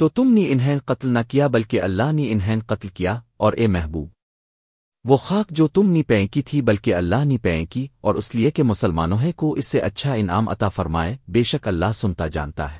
تو تم نے انہیں قتل نہ کیا بلکہ اللہ نے انہیں قتل کیا، اور اے محبوب، وہ خاک جو تم نے پینکی تھی بلکہ اللہ نے پینکی اور اس لیے کہ مسلمانوں کو اس سے اچھا انعام عطا فرمائے، بے شک اللہ سنتا جانتا ہے۔